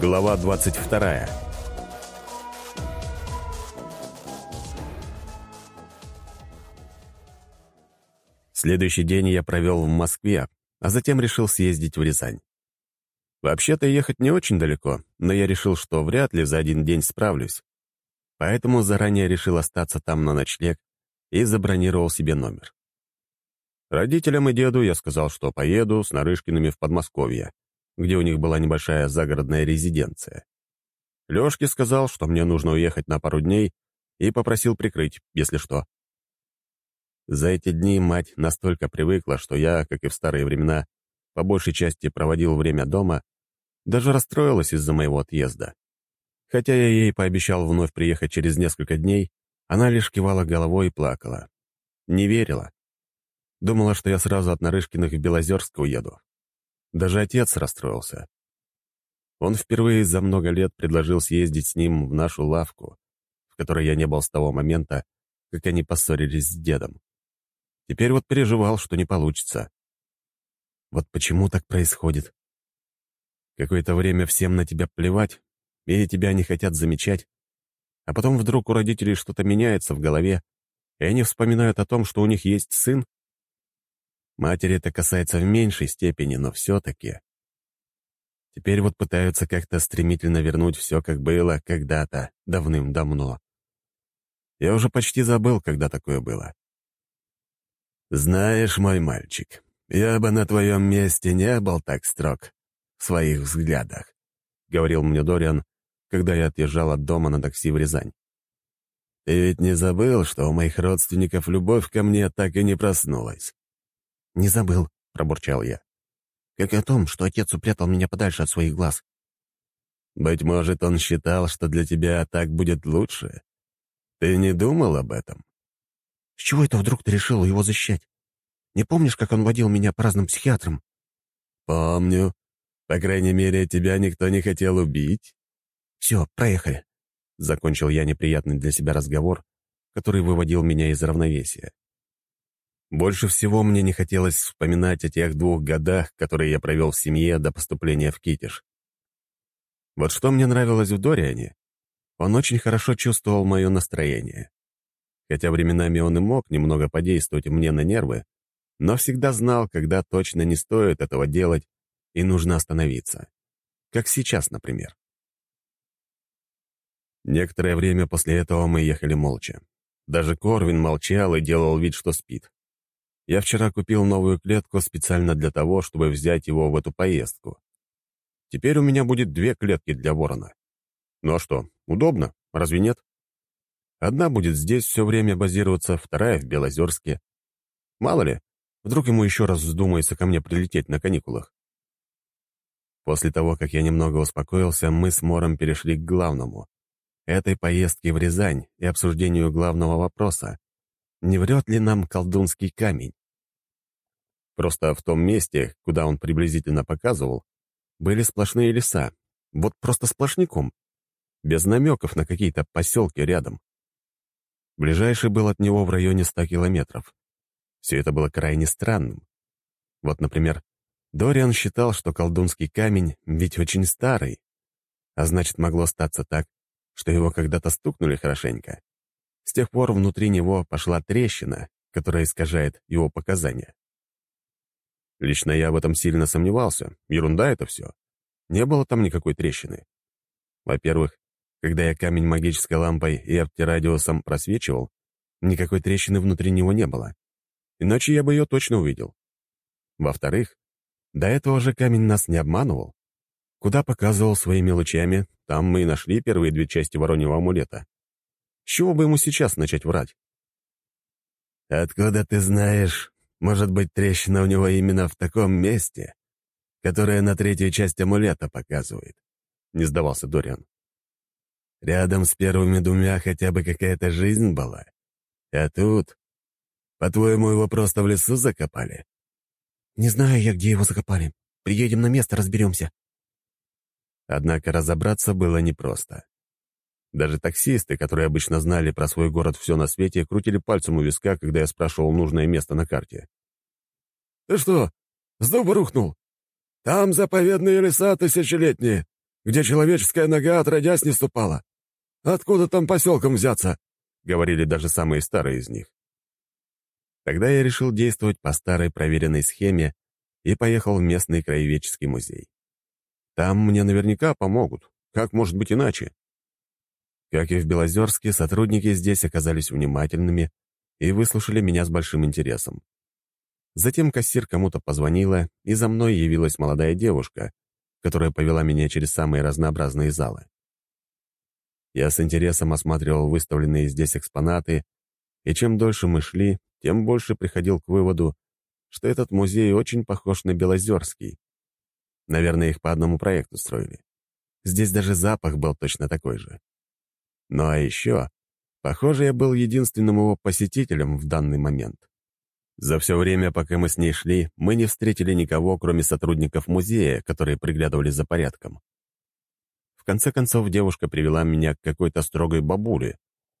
Глава 22 Следующий день я провел в Москве, а затем решил съездить в Рязань. Вообще-то ехать не очень далеко, но я решил, что вряд ли за один день справлюсь. Поэтому заранее решил остаться там на ночлег и забронировал себе номер. Родителям и деду я сказал, что поеду с Нарышкиными в Подмосковье, где у них была небольшая загородная резиденция. Лёшке сказал, что мне нужно уехать на пару дней, и попросил прикрыть, если что. За эти дни мать настолько привыкла, что я, как и в старые времена, по большей части проводил время дома, даже расстроилась из-за моего отъезда. Хотя я ей пообещал вновь приехать через несколько дней, она лишь кивала головой и плакала. Не верила. Думала, что я сразу от Нарышкиных в Белозерск уеду. Даже отец расстроился. Он впервые за много лет предложил съездить с ним в нашу лавку, в которой я не был с того момента, как они поссорились с дедом. Теперь вот переживал, что не получится. Вот почему так происходит? Какое-то время всем на тебя плевать, или тебя не хотят замечать, а потом вдруг у родителей что-то меняется в голове, и они вспоминают о том, что у них есть сын. Матери это касается в меньшей степени, но все-таки. Теперь вот пытаются как-то стремительно вернуть все, как было когда-то, давным-давно. Я уже почти забыл, когда такое было. «Знаешь, мой мальчик, я бы на твоем месте не был так строг в своих взглядах», — говорил мне Дориан, когда я отъезжал от дома на такси в Рязань. «Ты ведь не забыл, что у моих родственников любовь ко мне так и не проснулась?» «Не забыл», — пробурчал я. «Как и о том, что отец упрятал меня подальше от своих глаз». «Быть может, он считал, что для тебя так будет лучше? Ты не думал об этом?» «С чего это вдруг ты решил его защищать? Не помнишь, как он водил меня по разным психиатрам?» «Помню. По крайней мере, тебя никто не хотел убить». «Все, проехали», — закончил я неприятный для себя разговор, который выводил меня из равновесия. Больше всего мне не хотелось вспоминать о тех двух годах, которые я провел в семье до поступления в Китиш. Вот что мне нравилось в Дориане, он очень хорошо чувствовал мое настроение. Хотя временами он и мог немного подействовать мне на нервы, но всегда знал, когда точно не стоит этого делать и нужно остановиться. Как сейчас, например. Некоторое время после этого мы ехали молча. Даже Корвин молчал и делал вид, что спит. Я вчера купил новую клетку специально для того, чтобы взять его в эту поездку. Теперь у меня будет две клетки для ворона. Ну а что, удобно, разве нет? Одна будет здесь все время базироваться, вторая — в Белозерске. Мало ли, вдруг ему еще раз вздумается ко мне прилететь на каникулах. После того, как я немного успокоился, мы с Мором перешли к главному — этой поездке в Рязань и обсуждению главного вопроса. Не врет ли нам колдунский камень? Просто в том месте, куда он приблизительно показывал, были сплошные леса. Вот просто сплошняком. Без намеков на какие-то поселки рядом. Ближайший был от него в районе ста километров. Все это было крайне странным. Вот, например, Дориан считал, что колдунский камень ведь очень старый, а значит, могло статься так, что его когда-то стукнули хорошенько. С тех пор внутри него пошла трещина, которая искажает его показания. Лично я в этом сильно сомневался. Ерунда это все. Не было там никакой трещины. Во-первых, когда я камень магической лампой и оптирадиусом просвечивал, никакой трещины внутри него не было. Иначе я бы ее точно увидел. Во-вторых, до этого же камень нас не обманывал. Куда показывал своими лучами, там мы и нашли первые две части вороньего амулета. С чего бы ему сейчас начать врать? «Откуда ты знаешь, может быть, трещина у него именно в таком месте, которое на третью часть амулета показывает?» — не сдавался Дориан. «Рядом с первыми двумя хотя бы какая-то жизнь была. А тут, по-твоему, его просто в лесу закопали?» «Не знаю я, где его закопали. Приедем на место, разберемся». Однако разобраться было непросто. Даже таксисты, которые обычно знали про свой город все на свете, крутили пальцем у виска, когда я спрашивал нужное место на карте. «Ты что, с дуба рухнул? Там заповедные леса тысячелетние. где человеческая нога отродясь не ступала. Откуда там поселком взяться?» — говорили даже самые старые из них. Тогда я решил действовать по старой проверенной схеме и поехал в местный краеведческий музей. Там мне наверняка помогут. Как может быть иначе? Как и в Белозерске, сотрудники здесь оказались внимательными и выслушали меня с большим интересом. Затем кассир кому-то позвонила, и за мной явилась молодая девушка, которая повела меня через самые разнообразные залы. Я с интересом осматривал выставленные здесь экспонаты, и чем дольше мы шли, тем больше приходил к выводу, что этот музей очень похож на Белозерский. Наверное, их по одному проекту строили. Здесь даже запах был точно такой же. Ну а еще, похоже, я был единственным его посетителем в данный момент. За все время, пока мы с ней шли, мы не встретили никого, кроме сотрудников музея, которые приглядывали за порядком. В конце концов, девушка привела меня к какой-то строгой бабуле,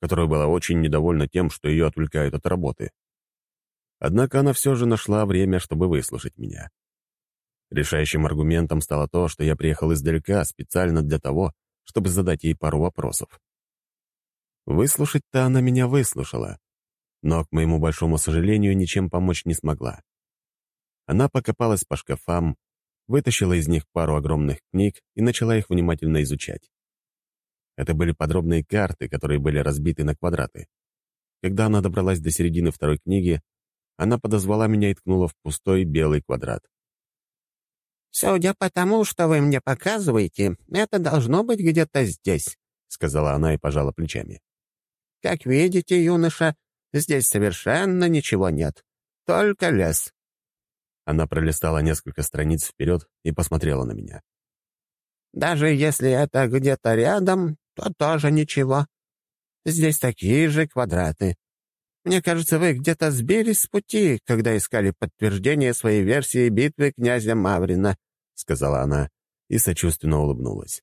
которая была очень недовольна тем, что ее отвлекают от работы. Однако она все же нашла время, чтобы выслушать меня. Решающим аргументом стало то, что я приехал издалека специально для того, чтобы задать ей пару вопросов. Выслушать-то она меня выслушала, но, к моему большому сожалению, ничем помочь не смогла. Она покопалась по шкафам, вытащила из них пару огромных книг и начала их внимательно изучать. Это были подробные карты, которые были разбиты на квадраты. Когда она добралась до середины второй книги, она подозвала меня и ткнула в пустой белый квадрат. «Судя по тому, что вы мне показываете, это должно быть где-то здесь», — сказала она и пожала плечами. «Как видите, юноша, здесь совершенно ничего нет. Только лес». Она пролистала несколько страниц вперед и посмотрела на меня. «Даже если это где-то рядом, то тоже ничего. Здесь такие же квадраты. Мне кажется, вы где-то сбились с пути, когда искали подтверждение своей версии битвы князя Маврина», — сказала она и сочувственно улыбнулась.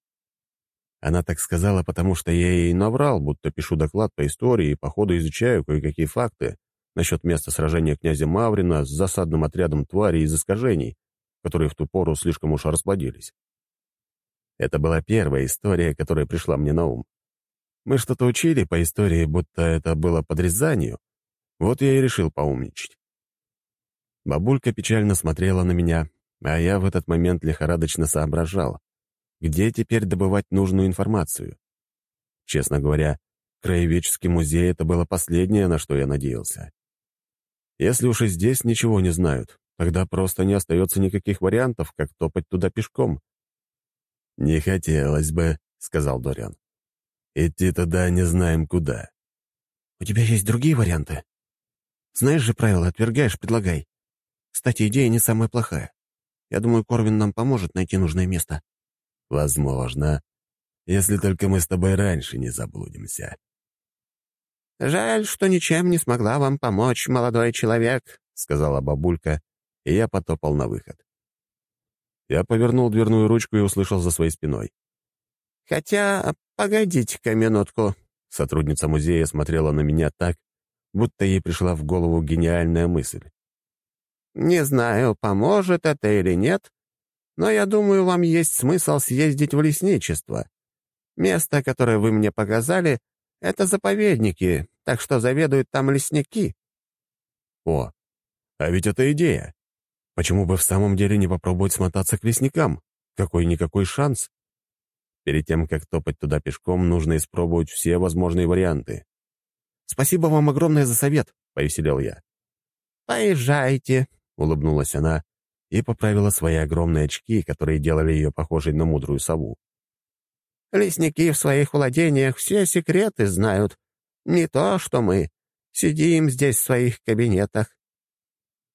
Она так сказала, потому что я ей наврал, будто пишу доклад по истории и по ходу изучаю кое-какие факты насчет места сражения князя Маврина с засадным отрядом тварей из искажений, которые в ту пору слишком уж расплодились. Это была первая история, которая пришла мне на ум. Мы что-то учили по истории, будто это было подрезанию, вот я и решил поумничать. Бабулька печально смотрела на меня, а я в этот момент лихорадочно соображал, где теперь добывать нужную информацию. Честно говоря, краеведческий музей — это было последнее, на что я надеялся. Если уж и здесь ничего не знают, тогда просто не остается никаких вариантов, как топать туда пешком. «Не хотелось бы», — сказал Дориан. «Идти туда не знаем куда». «У тебя есть другие варианты?» Знаешь же правила, отвергаешь, предлагай. Кстати, идея не самая плохая. Я думаю, Корвин нам поможет найти нужное место». «Возможно, если только мы с тобой раньше не заблудимся». «Жаль, что ничем не смогла вам помочь, молодой человек», — сказала бабулька, и я потопал на выход. Я повернул дверную ручку и услышал за своей спиной. «Хотя, погодите-ка минутку». Сотрудница музея смотрела на меня так, будто ей пришла в голову гениальная мысль. «Не знаю, поможет это или нет, но я думаю, вам есть смысл съездить в лесничество. Место, которое вы мне показали, — это заповедники, так что заведуют там лесники». «О, а ведь это идея. Почему бы в самом деле не попробовать смотаться к лесникам? Какой-никакой шанс. Перед тем, как топать туда пешком, нужно испробовать все возможные варианты. «Спасибо вам огромное за совет», — повеселел я. «Поезжайте», — улыбнулась она и поправила свои огромные очки, которые делали ее похожей на мудрую сову. «Лесники в своих владениях все секреты знают. Не то, что мы. Сидим здесь в своих кабинетах.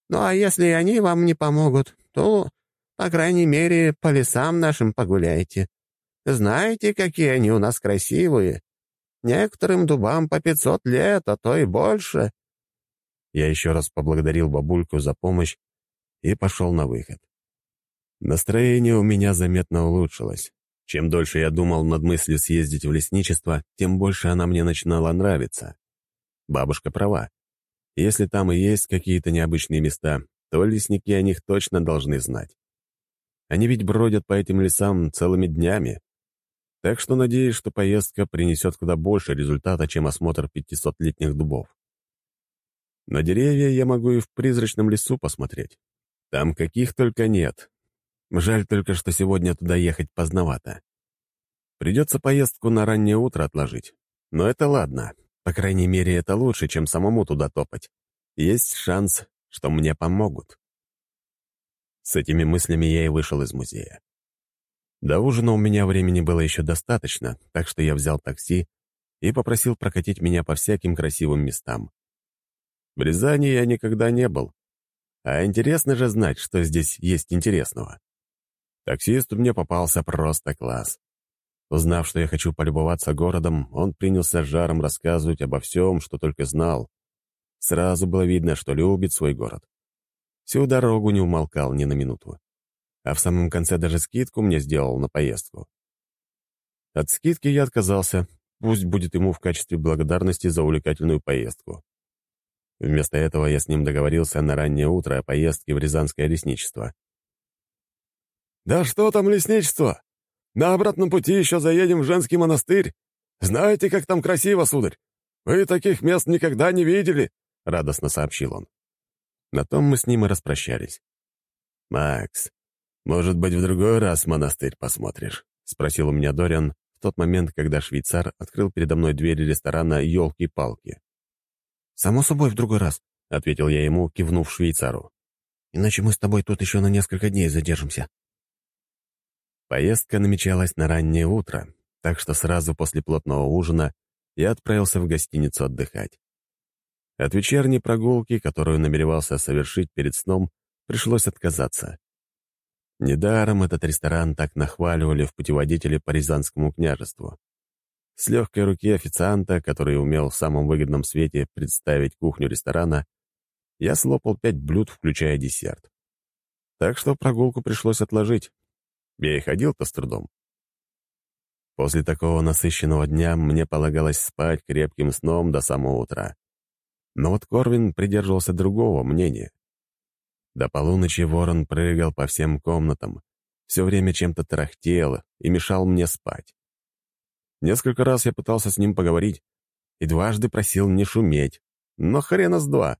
Ну а если они вам не помогут, то, по крайней мере, по лесам нашим погуляйте. Знаете, какие они у нас красивые. Некоторым дубам по пятьсот лет, а то и больше». Я еще раз поблагодарил бабульку за помощь и пошел на выход. Настроение у меня заметно улучшилось. Чем дольше я думал над мыслью съездить в лесничество, тем больше она мне начинала нравиться. Бабушка права. Если там и есть какие-то необычные места, то лесники о них точно должны знать. Они ведь бродят по этим лесам целыми днями, Так что надеюсь, что поездка принесет куда больше результата, чем осмотр 500-летних дубов. На деревья я могу и в призрачном лесу посмотреть. Там каких только нет. Жаль только, что сегодня туда ехать поздновато. Придется поездку на раннее утро отложить. Но это ладно. По крайней мере, это лучше, чем самому туда топать. Есть шанс, что мне помогут. С этими мыслями я и вышел из музея. До ужина у меня времени было еще достаточно, так что я взял такси и попросил прокатить меня по всяким красивым местам. В Рязани я никогда не был. А интересно же знать, что здесь есть интересного. Таксист мне попался просто класс. Узнав, что я хочу полюбоваться городом, он принялся жаром рассказывать обо всем, что только знал. Сразу было видно, что любит свой город. Всю дорогу не умолкал ни на минуту. А в самом конце даже скидку мне сделал на поездку. От скидки я отказался, пусть будет ему в качестве благодарности за увлекательную поездку. Вместо этого я с ним договорился на раннее утро о поездке в Рязанское лесничество. «Да что там лесничество? На обратном пути еще заедем в женский монастырь. Знаете, как там красиво, сударь? Вы таких мест никогда не видели!» — радостно сообщил он. На том мы с ним и распрощались. «Макс, может быть, в другой раз монастырь посмотришь?» — спросил у меня Дориан в тот момент, когда швейцар открыл передо мной двери ресторана «Елки-палки». «Само собой, в другой раз», — ответил я ему, кивнув швейцару. «Иначе мы с тобой тут еще на несколько дней задержимся». Поездка намечалась на раннее утро, так что сразу после плотного ужина я отправился в гостиницу отдыхать. От вечерней прогулки, которую намеревался совершить перед сном, пришлось отказаться. Недаром этот ресторан так нахваливали в путеводителе по Рязанскому княжеству. С легкой руки официанта, который умел в самом выгодном свете представить кухню ресторана, я слопал пять блюд, включая десерт. Так что прогулку пришлось отложить. Я и ходил-то с трудом. После такого насыщенного дня мне полагалось спать крепким сном до самого утра. Но вот Корвин придерживался другого мнения. До полуночи ворон прыгал по всем комнатам, все время чем-то тарахтел и мешал мне спать. Несколько раз я пытался с ним поговорить и дважды просил не шуметь, но хрена с два.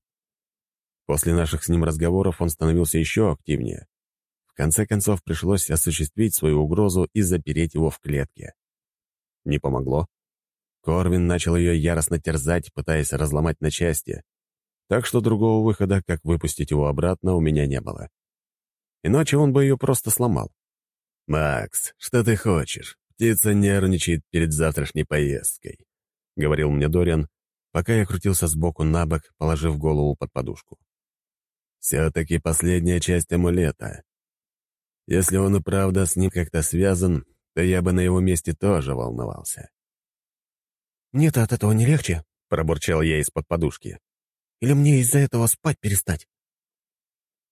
После наших с ним разговоров он становился еще активнее. В конце концов пришлось осуществить свою угрозу и запереть его в клетке. Не помогло. Корвин начал ее яростно терзать, пытаясь разломать на части. Так что другого выхода, как выпустить его обратно, у меня не было. Иначе он бы ее просто сломал. «Макс, что ты хочешь? «Птица нервничает перед завтрашней поездкой», — говорил мне Дориан, пока я крутился сбоку на бок, положив голову под подушку. «Все-таки последняя часть амулета. Если он и правда с ним как-то связан, то я бы на его месте тоже волновался». «Мне-то от этого не легче», — пробурчал я из-под подушки. «Или мне из-за этого спать перестать?»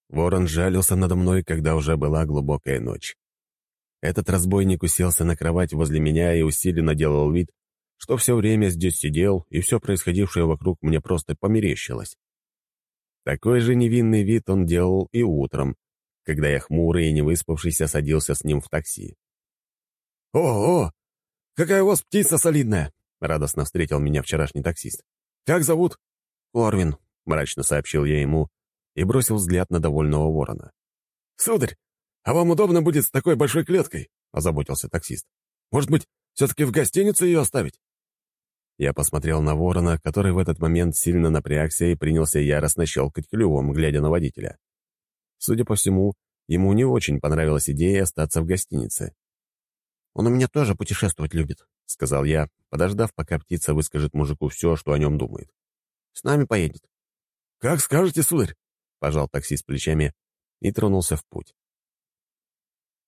Ворон жалился надо мной, когда уже была глубокая ночь. Этот разбойник уселся на кровать возле меня и усиленно делал вид, что все время здесь сидел, и все происходившее вокруг мне просто померещилось. Такой же невинный вид он делал и утром, когда я хмурый и невыспавшийся садился с ним в такси. «О, о! Какая у вас птица солидная!» — радостно встретил меня вчерашний таксист. «Как зовут?» «Орвин», — мрачно сообщил я ему и бросил взгляд на довольного ворона. «Сударь, «А вам удобно будет с такой большой клеткой?» — озаботился таксист. «Может быть, все-таки в гостиницу ее оставить?» Я посмотрел на ворона, который в этот момент сильно напрягся и принялся яростно щелкать клювом, глядя на водителя. Судя по всему, ему не очень понравилась идея остаться в гостинице. «Он у меня тоже путешествовать любит», — сказал я, подождав, пока птица выскажет мужику все, что о нем думает. «С нами поедет». «Как скажете, сударь», — пожал таксист плечами и тронулся в путь.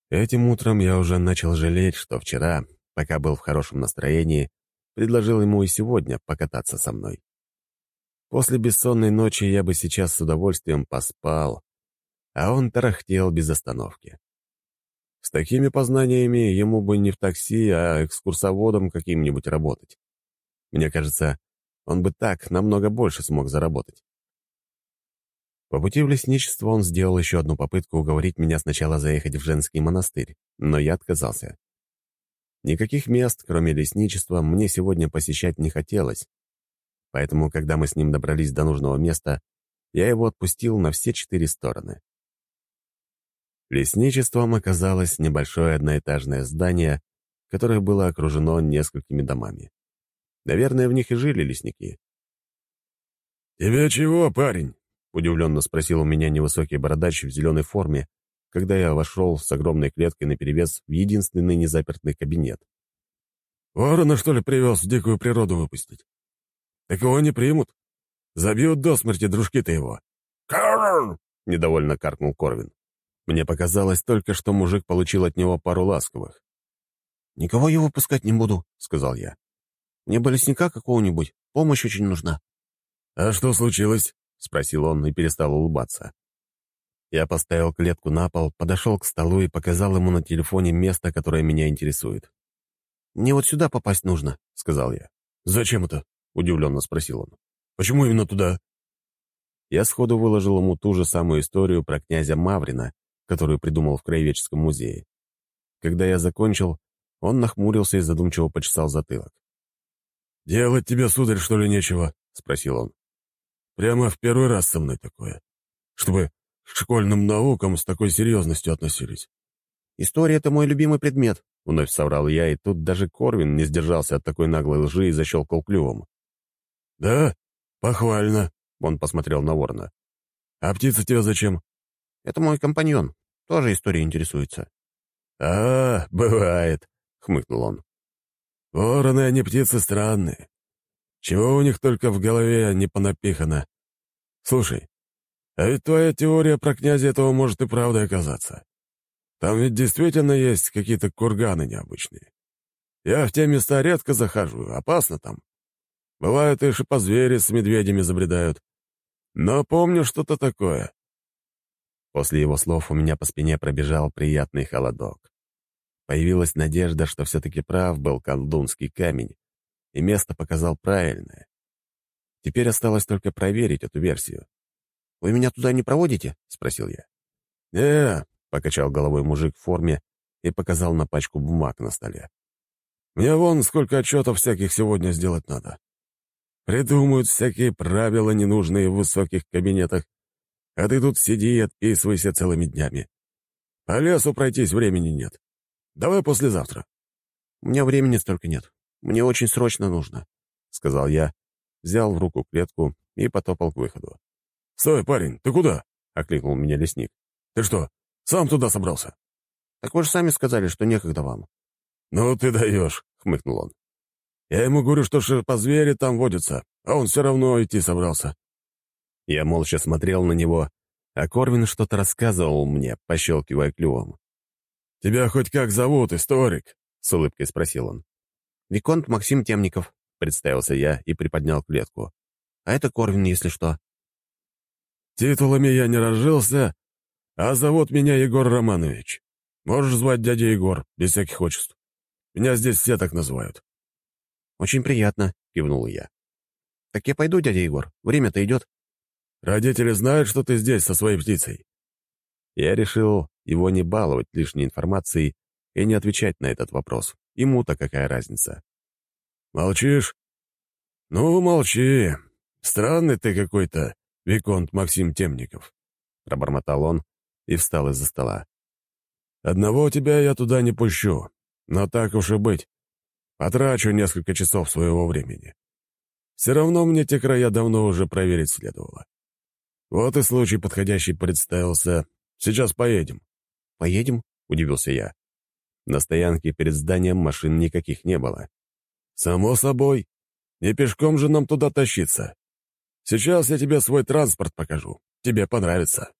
Этим утром я уже начал жалеть, что вчера, пока был в хорошем настроении, предложил ему и сегодня покататься со мной. После бессонной ночи я бы сейчас с удовольствием поспал, а он тарахтел без остановки. С такими познаниями ему бы не в такси, а экскурсоводом каким-нибудь работать. Мне кажется, он бы так намного больше смог заработать. По пути в лесничество он сделал еще одну попытку уговорить меня сначала заехать в женский монастырь, но я отказался. Никаких мест, кроме лесничества, мне сегодня посещать не хотелось. Поэтому, когда мы с ним добрались до нужного места, я его отпустил на все четыре стороны. Лесничеством оказалось небольшое одноэтажное здание, которое было окружено несколькими домами. Наверное, в них и жили лесники. «Тебе чего, парень?» — удивленно спросил у меня невысокий бородач в зеленой форме, когда я вошел с огромной клеткой наперевес в единственный незапертый кабинет. «Ворона, что ли, привез в дикую природу выпустить? Так его не примут. Забьют до смерти дружки-то его». «Карр!» — недовольно каркнул Корвин. Мне показалось только, что мужик получил от него пару ласковых. «Никого я выпускать не буду», — сказал я. «Мне бы лесника какого-нибудь. Помощь очень нужна». «А что случилось?» — спросил он и перестал улыбаться. Я поставил клетку на пол, подошел к столу и показал ему на телефоне место, которое меня интересует. «Мне вот сюда попасть нужно», — сказал я. «Зачем это?» — удивленно спросил он. «Почему именно туда?» Я сходу выложил ему ту же самую историю про князя Маврина, которую придумал в Краеведческом музее. Когда я закончил, он нахмурился и задумчиво почесал затылок. «Делать тебе, сударь, что ли, нечего?» — спросил он. «Прямо в первый раз со мной такое. Чтобы к школьным наукам с такой серьезностью относились». «История — это мой любимый предмет», — вновь соврал я, и тут даже Корвин не сдержался от такой наглой лжи и защелкал клювом. «Да? Похвально», — он посмотрел на ворона. «А птица тебе зачем?» «Это мой компаньон. Тоже историей интересуется». «А, бывает», — хмыкнул он. «Вороны, они птицы странные. Чего у них только в голове не понапихано. Слушай, а ведь твоя теория про князя этого может и правдой оказаться. Там ведь действительно есть какие-то курганы необычные. Я в те места редко захожу, опасно там. Бывают и шипозвери с медведями забредают. Но помню что-то такое». После его слов у меня по спине пробежал приятный холодок. Появилась надежда, что все-таки прав был колдунский камень, и место показал правильное. Теперь осталось только проверить эту версию. «Вы меня туда не проводите?» — спросил я. «Не», — покачал головой мужик в форме и показал на пачку бумаг на столе. «Мне вон сколько отчетов всяких сегодня сделать надо. Придумают всякие правила, ненужные в высоких кабинетах, а ты тут сиди и отписывайся целыми днями. По лесу пройтись времени нет. Давай послезавтра». «У меня времени столько нет. Мне очень срочно нужно», — сказал я, взял в руку клетку и потопал к выходу. «Стой, парень, ты куда?» — окликнул меня лесник. «Ты что, сам туда собрался?» «Так вы же сами сказали, что некогда вам». «Ну ты даешь», — хмыкнул он. «Я ему говорю, что шипозвери там водятся, а он все равно идти собрался». Я молча смотрел на него, а Корвин что-то рассказывал мне, пощелкивая клювом. «Тебя хоть как зовут, историк?» — с улыбкой спросил он. «Виконт Максим Темников», — представился я и приподнял клетку. «А это Корвин, если что». «Титулами я не разжился, а зовут меня Егор Романович. Можешь звать дядя Егор, без всяких отчеств. Меня здесь все так называют». «Очень приятно», — кивнул я. «Так я пойду, дядя Егор. Время-то идет». «Родители знают, что ты здесь со своей птицей?» Я решил его не баловать лишней информацией и не отвечать на этот вопрос. Ему-то какая разница? «Молчишь?» «Ну, молчи. Странный ты какой-то, Виконт Максим Темников», — пробормотал он и встал из-за стола. «Одного тебя я туда не пущу, но так уж и быть. Потрачу несколько часов своего времени. Все равно мне те края давно уже проверить следовало. Вот и случай подходящий представился. Сейчас поедем». «Поедем?» — удивился я. На стоянке перед зданием машин никаких не было. «Само собой. Не пешком же нам туда тащиться. Сейчас я тебе свой транспорт покажу. Тебе понравится».